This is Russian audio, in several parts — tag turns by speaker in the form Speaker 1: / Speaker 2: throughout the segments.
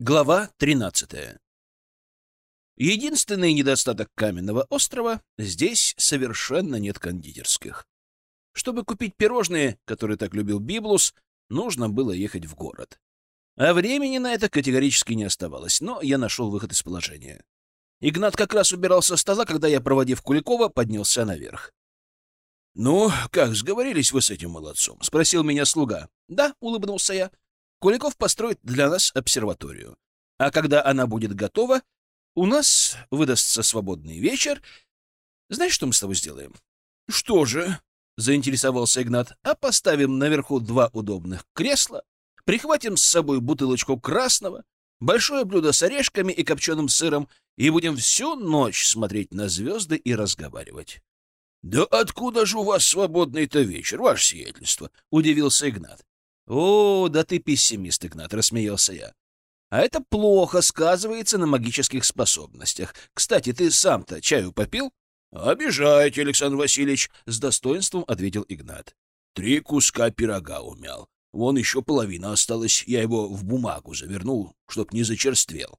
Speaker 1: Глава 13. Единственный недостаток каменного острова — здесь совершенно нет кондитерских. Чтобы купить пирожные, которые так любил Библус, нужно было ехать в город. А времени на это категорически не оставалось, но я нашел выход из положения. Игнат как раз убирался со стола, когда я, проводив Куликова, поднялся наверх. — Ну, как, сговорились вы с этим молодцом? — спросил меня слуга. — Да, — улыбнулся я. Куликов построит для нас обсерваторию. А когда она будет готова, у нас выдастся свободный вечер. Знаешь, что мы с тобой сделаем? — Что же? — заинтересовался Игнат. — А поставим наверху два удобных кресла, прихватим с собой бутылочку красного, большое блюдо с орешками и копченым сыром и будем всю ночь смотреть на звезды и разговаривать. — Да откуда же у вас свободный-то вечер, ваше сиятельство? — удивился Игнат. «О, да ты пессимист, Игнат», — рассмеялся я. «А это плохо сказывается на магических способностях. Кстати, ты сам-то чаю попил?» «Обижаете, Александр Васильевич», — с достоинством ответил Игнат. «Три куска пирога умял. Вон еще половина осталась, я его в бумагу завернул, чтоб не зачерствел».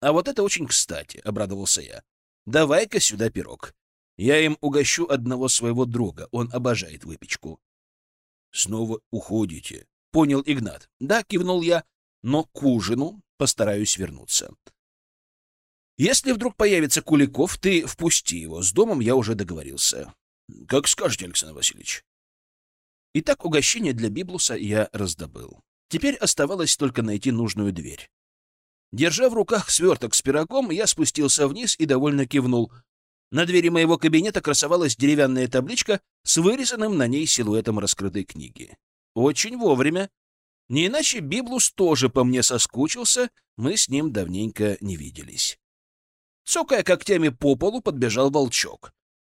Speaker 1: «А вот это очень кстати», — обрадовался я. «Давай-ка сюда пирог. Я им угощу одного своего друга, он обожает выпечку». «Снова уходите», понял Игнат. Да, кивнул я, но к ужину постараюсь вернуться. Если вдруг появится Куликов, ты впусти его. С домом я уже договорился. Как скажете, Александр Васильевич. Итак, угощение для Библуса я раздобыл. Теперь оставалось только найти нужную дверь. Держа в руках сверток с пирогом, я спустился вниз и довольно кивнул. На двери моего кабинета красовалась деревянная табличка с вырезанным на ней силуэтом раскрытой книги. Очень вовремя. Не иначе Библус тоже по мне соскучился, мы с ним давненько не виделись. Цокая когтями по полу, подбежал волчок.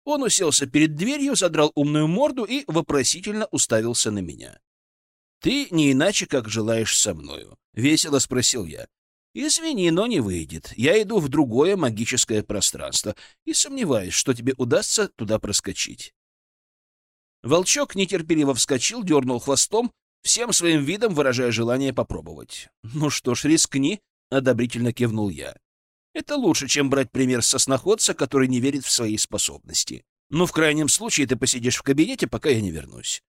Speaker 1: Он уселся перед дверью, задрал умную морду и вопросительно уставился на меня. — Ты не иначе, как желаешь со мною? — весело спросил я. — Извини, но не выйдет. Я иду в другое магическое пространство и сомневаюсь, что тебе удастся туда проскочить. Волчок нетерпеливо вскочил, дернул хвостом, всем своим видом выражая желание попробовать. «Ну что ж, рискни», — одобрительно кивнул я. «Это лучше, чем брать пример сосноходца, который не верит в свои способности. Ну, в крайнем случае, ты посидишь в кабинете, пока я не вернусь».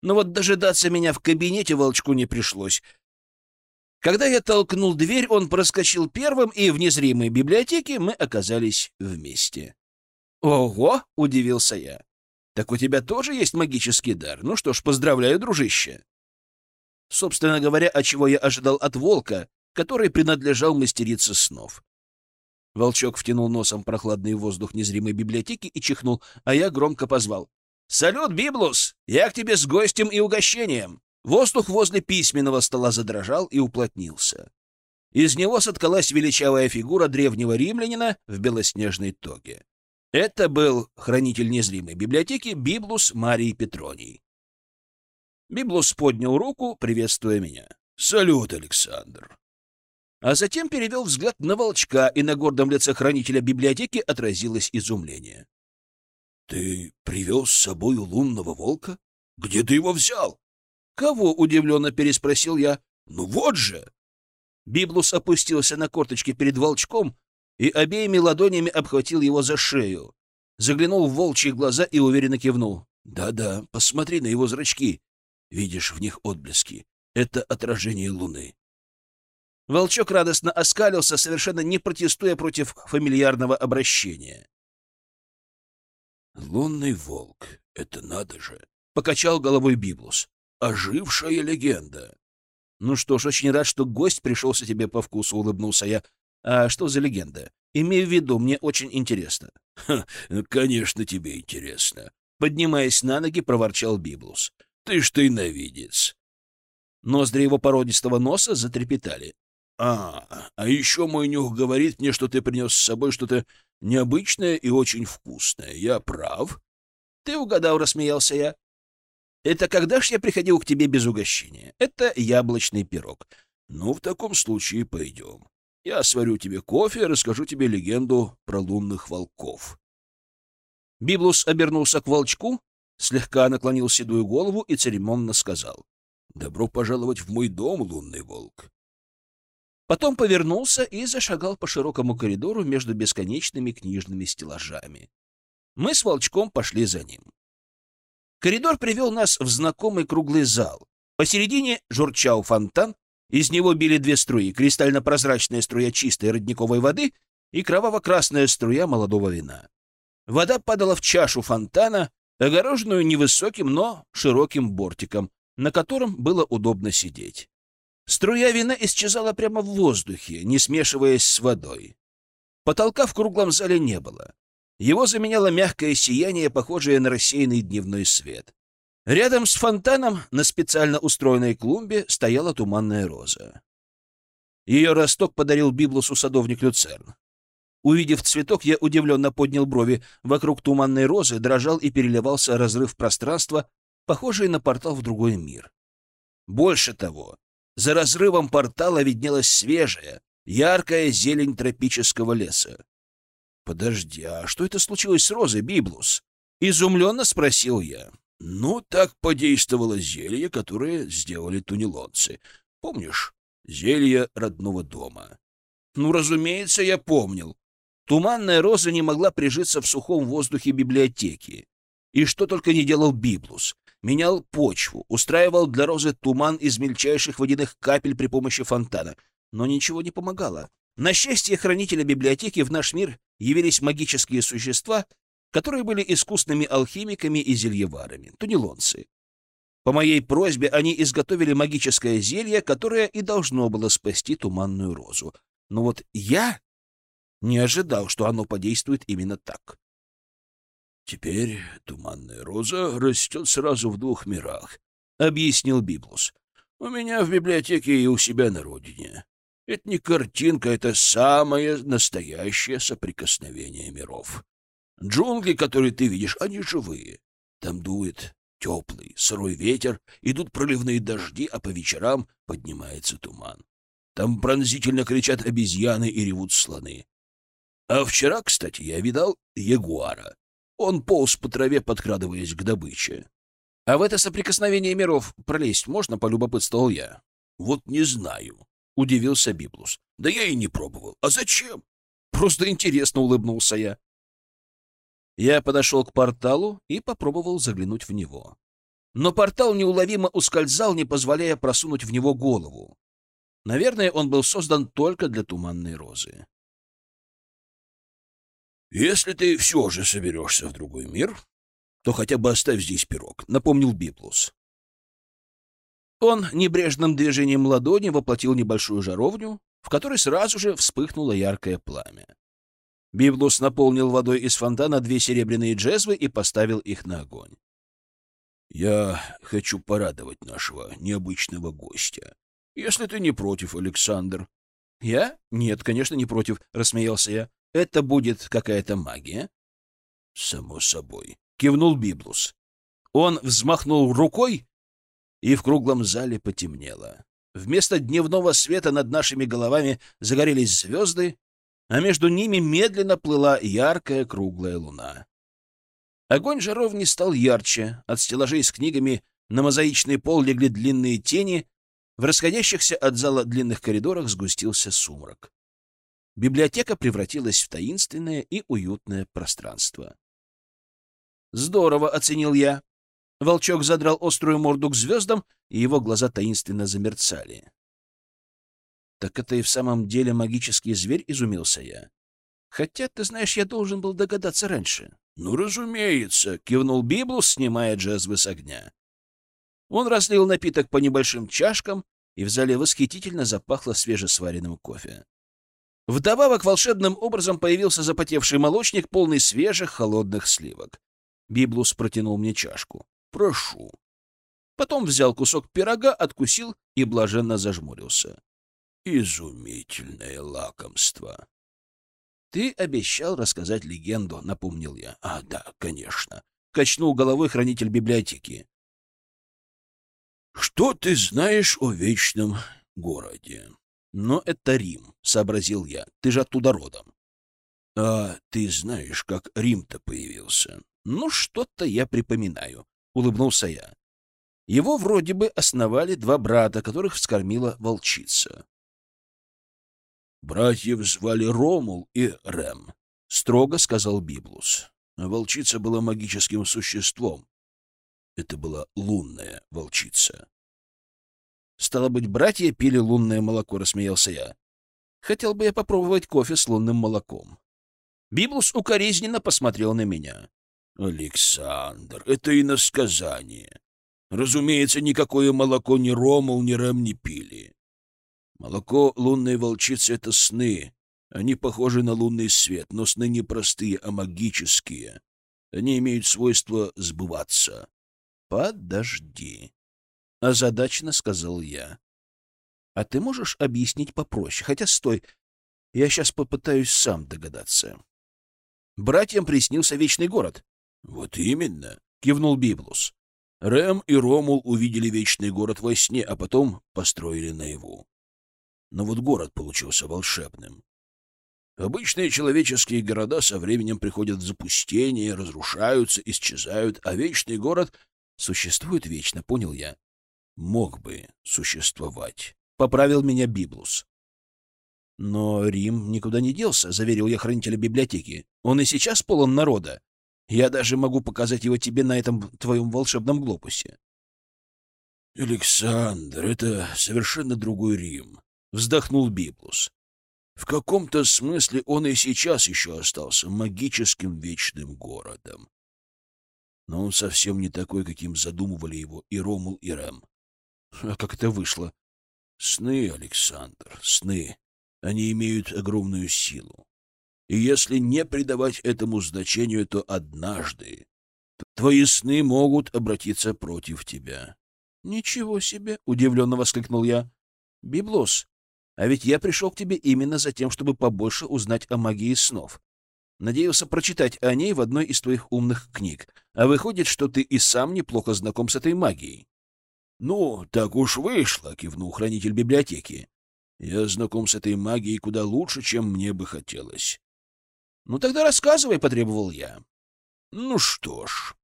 Speaker 1: Но вот дожидаться меня в кабинете волчку не пришлось. Когда я толкнул дверь, он проскочил первым, и в незримой библиотеке мы оказались вместе. «Ого!» — удивился я. Так у тебя тоже есть магический дар. Ну что ж, поздравляю, дружище. Собственно говоря, от чего я ожидал от волка, который принадлежал мастерице снов. Волчок втянул носом прохладный воздух незримой библиотеки и чихнул, а я громко позвал. «Салют, Библус! Я к тебе с гостем и угощением!» Воздух возле письменного стола задрожал и уплотнился. Из него соткалась величавая фигура древнего римлянина в белоснежной тоге. Это был хранитель незримой библиотеки Библус Марий Петроний. Библус поднял руку, приветствуя меня. «Салют, Александр!» А затем перевел взгляд на волчка, и на гордом лице хранителя библиотеки отразилось изумление. «Ты привез с собой лунного волка? Где ты его взял?» «Кого?» — удивленно переспросил я. «Ну вот же!» Библус опустился на корточки перед волчком, и обеими ладонями обхватил его за шею. Заглянул в волчьи глаза и уверенно кивнул. «Да-да, посмотри на его зрачки. Видишь в них отблески. Это отражение луны». Волчок радостно оскалился, совершенно не протестуя против фамильярного обращения. «Лунный волк, это надо же!» — покачал головой Библус. «Ожившая легенда!» «Ну что ж, очень рад, что гость пришелся тебе по вкусу», — улыбнулся я. А что за легенда? Имею в виду, мне очень интересно. Конечно, тебе интересно. Поднимаясь на ноги, проворчал Библус. Ты ж навидец. Ноздри его породистого носа затрепетали. А, а еще мой нюх говорит мне, что ты принес с собой что-то необычное и очень вкусное. Я прав? Ты угадал, рассмеялся я. Это когда ж я приходил к тебе без угощения? Это яблочный пирог. Ну, в таком случае пойдем. Я сварю тебе кофе и расскажу тебе легенду про лунных волков. Библус обернулся к волчку, слегка наклонил седую голову и церемонно сказал. — Добро пожаловать в мой дом, лунный волк. Потом повернулся и зашагал по широкому коридору между бесконечными книжными стеллажами. Мы с Волчком пошли за ним. Коридор привел нас в знакомый круглый зал. Посередине журчал фонтан, из него били две струи — кристально-прозрачная струя чистой родниковой воды и кроваво-красная струя молодого вина. Вода падала в чашу фонтана, огороженную невысоким, но широким бортиком, на котором было удобно сидеть. Струя вина исчезала прямо в воздухе, не смешиваясь с водой. Потолка в круглом зале не было. Его заменяло мягкое сияние, похожее на рассеянный дневной свет. Рядом с фонтаном на специально устроенной клумбе стояла туманная роза. Ее росток подарил Библусу садовник Люцерн. Увидев цветок, я удивленно поднял брови. Вокруг туманной розы дрожал и переливался разрыв пространства, похожий на портал в другой мир. Больше того, за разрывом портала виднелась свежая, яркая зелень тропического леса. «Подожди, а что это случилось с розой, Библус?» — изумленно спросил я. Ну, так подействовало зелье, которое сделали тунелонцы. Помнишь? Зелье родного дома. Ну, разумеется, я помнил. Туманная роза не могла прижиться в сухом воздухе библиотеки. И что только не делал Библус. Менял почву, устраивал для розы туман из мельчайших водяных капель при помощи фонтана. Но ничего не помогало. На счастье хранителя библиотеки в наш мир явились магические существа, которые были искусными алхимиками и зельеварами, тунелонцы. По моей просьбе они изготовили магическое зелье, которое и должно было спасти туманную розу. Но вот я не ожидал, что оно подействует именно так. «Теперь туманная роза растет сразу в двух мирах», — объяснил Библус. «У меня в библиотеке и у себя на родине. Это не картинка, это самое настоящее соприкосновение миров. Джунгли, которые ты видишь, они живые. Там дует теплый, сырой ветер, идут проливные дожди, а по вечерам поднимается туман. Там пронзительно кричат обезьяны и ревут слоны. А вчера, кстати, я видал ягуара. Он полз по траве, подкрадываясь к добыче. А в это соприкосновение миров пролезть можно, полюбопытствовал я. Вот не знаю, — удивился Библус. Да я и не пробовал. А зачем? Просто интересно, — улыбнулся я. Я подошел к порталу и попробовал заглянуть в него. Но портал неуловимо ускользал, не позволяя просунуть в него голову. Наверное, он был создан только для туманной розы. «Если ты все же соберешься в другой мир, то хотя бы оставь здесь пирог», — напомнил Библус. Он небрежным движением ладони воплотил небольшую жаровню, в которой сразу же вспыхнуло яркое пламя. Библус наполнил водой из фонтана две серебряные джезвы и поставил их на огонь. «Я хочу порадовать нашего необычного гостя. Если ты не против, Александр». «Я? Нет, конечно, не против», — рассмеялся я. «Это будет какая-то магия?» «Само собой», — кивнул Библус. Он взмахнул рукой, и в круглом зале потемнело. Вместо дневного света над нашими головами загорелись звезды, а между ними медленно плыла яркая круглая луна. Огонь жаровни стал ярче, от стеллажей с книгами на мозаичный пол легли длинные тени, в расходящихся от зала длинных коридорах сгустился сумрак. Библиотека превратилась в таинственное и уютное пространство. «Здорово!» — оценил я. Волчок задрал острую морду к звездам, и его глаза таинственно замерцали. «Так это и в самом деле магический зверь?» — изумился я. «Хотя, ты знаешь, я должен был догадаться раньше». «Ну, разумеется!» — кивнул Библус, снимая джезвы с огня. Он разлил напиток по небольшим чашкам, и в зале восхитительно запахло свежесваренным кофе. Вдобавок волшебным образом появился запотевший молочник, полный свежих холодных сливок. Библус протянул мне чашку. «Прошу». Потом взял кусок пирога, откусил и блаженно зажмурился. Изумительное лакомство. Ты обещал рассказать легенду, напомнил я. А, да, конечно. Качнул головой хранитель библиотеки. Что ты знаешь о вечном городе? Но это Рим, сообразил я. Ты же оттуда родом. А ты знаешь, как Рим-то появился? Ну, что-то я припоминаю, улыбнулся я. Его вроде бы основали два брата, которых вскормила волчица. Братьев звали Ромул и Рем, — строго сказал Библус. Волчица была магическим существом. Это была лунная волчица. Стало быть, братья пили лунное молоко, рассмеялся я. Хотел бы я попробовать кофе с лунным молоком. Библус укоризненно посмотрел на меня. Александр, это иносказание. Разумеется, никакое молоко ни Ромул, ни Рэм не пили. Молоко лунной волчицы — это сны. Они похожи на лунный свет, но сны не простые, а магические. Они имеют свойство сбываться. Подожди. Озадаченно сказал я. А ты можешь объяснить попроще? Хотя стой, я сейчас попытаюсь сам догадаться. Братьям приснился вечный город. — Вот именно, — кивнул Библус. Рэм и Ромул увидели вечный город во сне, а потом построили наяву. Но вот город получился волшебным. Обычные человеческие города со временем приходят в запустение, разрушаются, исчезают, а вечный город существует вечно, понял я. Мог бы существовать. Поправил меня Библус. Но Рим никуда не делся, заверил я хранителя библиотеки. Он и сейчас полон народа. Я даже могу показать его тебе на этом твоем волшебном глобусе. Александр, это совершенно другой Рим, вздохнул Библус. В каком-то смысле он и сейчас еще остался магическим вечным городом. Но он совсем не такой, каким задумывали его и Ромул, и Рэм. А как это вышло? Сны, Александр, сны. Они имеют огромную силу. И если не придавать этому значению, то однажды твои сны могут обратиться против тебя. — Ничего себе! — удивленно воскликнул я. — Библос, а ведь я пришел к тебе именно за тем, чтобы побольше узнать о магии снов. Надеялся прочитать о ней в одной из твоих умных книг. А выходит, что ты и сам неплохо знаком с этой магией. — Ну, так уж вышло, — кивнул хранитель библиотеки. — Я знаком с этой магией куда лучше, чем мне бы хотелось. — Ну тогда рассказывай, — потребовал я. — Ну что ж.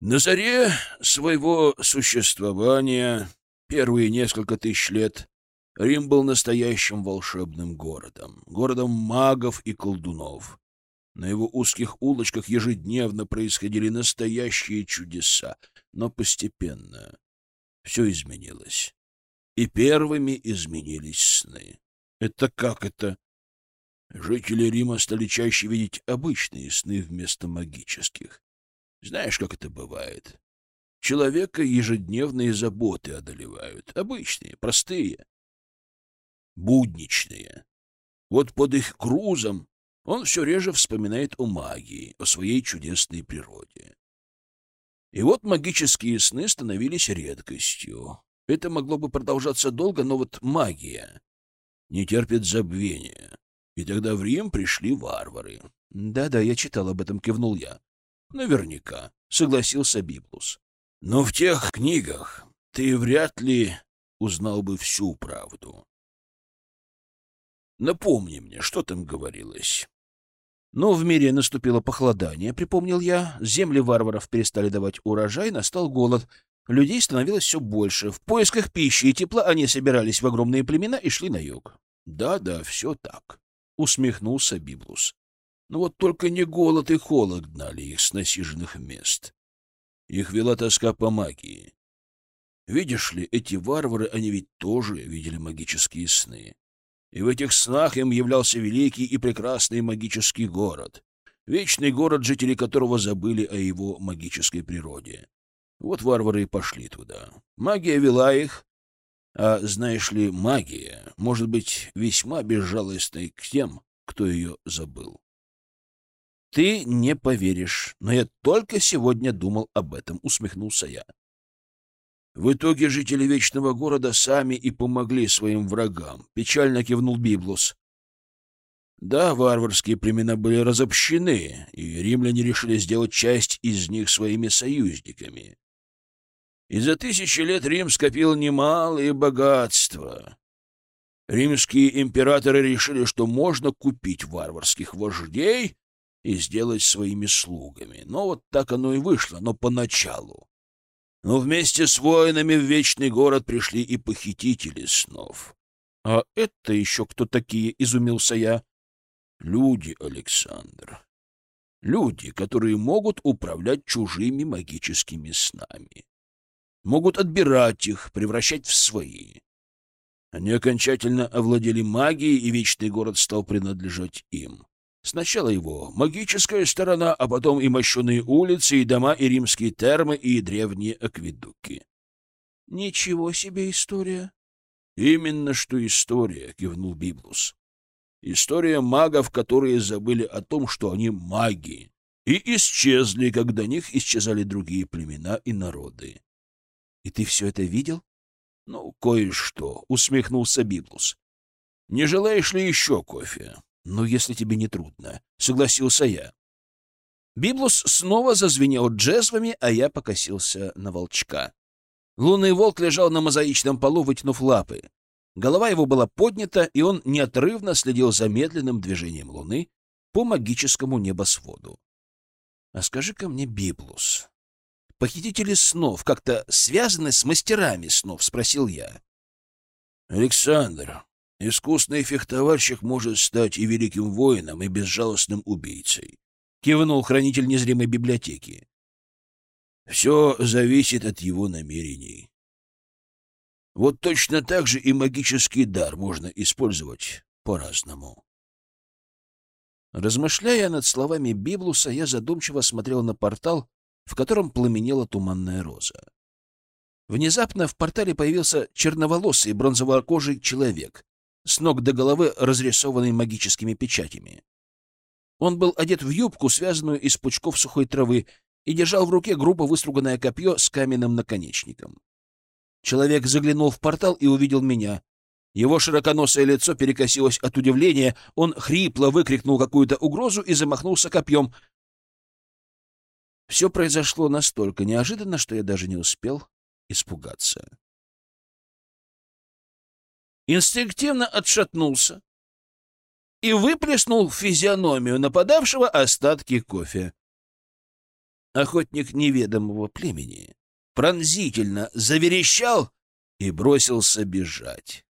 Speaker 1: На заре своего существования Первые несколько тысяч лет Рим был настоящим волшебным городом, городом магов и колдунов. На его узких улочках ежедневно происходили настоящие чудеса, но постепенно все изменилось. И первыми изменились сны. Это как это? Жители Рима стали чаще видеть обычные сны вместо магических. Знаешь, как это бывает? Человека ежедневные заботы одолевают. Обычные, простые, будничные. Вот под их грузом он все реже вспоминает о магии, о своей чудесной природе. И вот магические сны становились редкостью. Это могло бы продолжаться долго, но вот магия не терпит забвения. И тогда в Рим пришли варвары. «Да-да, я читал об этом», — кивнул я. «Наверняка», — согласился Библус. Но в тех книгах ты вряд ли узнал бы всю правду. Напомни мне, что там говорилось. Но в мире наступило похолодание, припомнил я. Земли варваров перестали давать урожай, настал голод. Людей становилось все больше. В поисках пищи и тепла они собирались в огромные племена и шли на юг. Да-да, все так, — усмехнулся Библус. Но вот только не голод и холод гнали их с насиженных мест. Их вела тоска по магии. Видишь ли, эти варвары, они ведь тоже видели магические сны. И в этих снах им являлся великий и прекрасный магический город. Вечный город, жители которого забыли о его магической природе. Вот варвары и пошли туда. Магия вела их, а, знаешь ли, магия может быть весьма безжалостной к тем, кто ее забыл. Ты не поверишь, но я только сегодня думал об этом, усмехнулся я. В итоге жители Вечного Города сами и помогли своим врагам, печально кивнул Библус. Да, варварские племена были разобщены, и римляне решили сделать часть из них своими союзниками. И за тысячи лет Рим скопил немалые богатства. Римские императоры решили, что можно купить варварских вождей и сделать своими слугами. Но вот так оно и вышло, но поначалу. Но вместе с воинами в Вечный город пришли и похитители снов. А это еще кто такие? — изумился я. Люди, Александр. Люди, которые могут управлять чужими магическими снами. Могут отбирать их, превращать в свои. Они окончательно овладели магией, и Вечный город стал принадлежать им. Сначала его магическая сторона, а потом и мощеные улицы, и дома, и римские термы, и древние акведуки. — Ничего себе история! — Именно что история, — кивнул Библус. История магов, которые забыли о том, что они маги, и исчезли, когда них исчезали другие племена и народы. — И ты все это видел? — Ну, кое-что, — усмехнулся Библус. — Не желаешь ли еще кофе? — Ну, если тебе не трудно, — согласился я. Библус снова зазвенел джезвами, а я покосился на волчка. Лунный волк лежал на мозаичном полу, вытянув лапы. Голова его была поднята, и он неотрывно следил за медленным движением Луны по магическому небосводу. — А скажи-ка мне, Библус, похитители снов как-то связаны с мастерами снов? — спросил я. — Александр, искусный фехтовальщик может стать и великим воином, и безжалостным убийцей, — кивнул хранитель незримой библиотеки. — Все зависит от его намерений. Вот точно так же и магический дар можно использовать по-разному. Размышляя над словами Библуса, я задумчиво смотрел на портал, в котором пламенела туманная роза. Внезапно в портале появился черноволосый бронзовокожий человек, с ног до головы разрисованный магическими печатями. Он был одет в юбку, связанную из пучков сухой травы, и держал в руке грубо выструганное копье с каменным наконечником. Человек заглянул в портал и увидел меня. Его широконосое лицо перекосилось от удивления, он хрипло выкрикнул какую-то угрозу и замахнулся копьем. Все произошло настолько неожиданно, что я даже не успел испугаться. Инстинктивно отшатнулся и выплеснул в физиономию нападавшего остатки кофе. Охотник неведомого племени пронзительно заверещал и бросился бежать.